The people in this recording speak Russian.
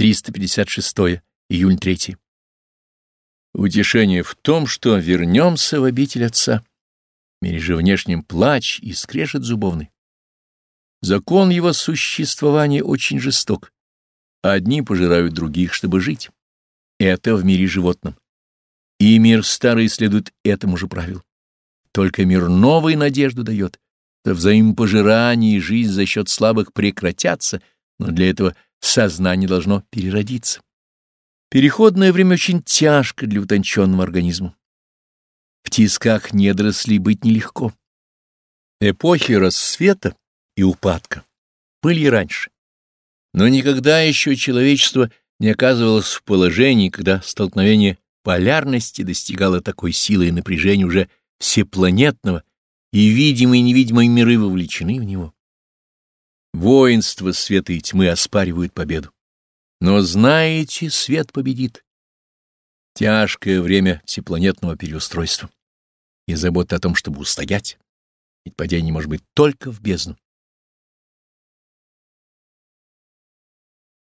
356 июнь 3. Утешение в том, что вернемся в обитель Отца. Мире же внешнем плач и скрежет зубовный. Закон его существования очень жесток. Одни пожирают других, чтобы жить. Это в мире животном. И мир старый следует этому же правилу. Только мир новой надежду дает. Да взаимопожирание и жизнь за счет слабых прекратятся, но для этого сознание должно переродиться. Переходное время очень тяжко для утонченного организма. В тисках недорослей быть нелегко. Эпохи рассвета и упадка были раньше. Но никогда еще человечество не оказывалось в положении, когда столкновение полярности достигало такой силы и напряжения уже всепланетного, и видимые и невидимые миры вовлечены в него. Воинство света и тьмы оспаривают победу. Но знаете, свет победит. Тяжкое время всепланетного переустройства и забота о том, чтобы устоять. Ведь падение может быть только в бездну.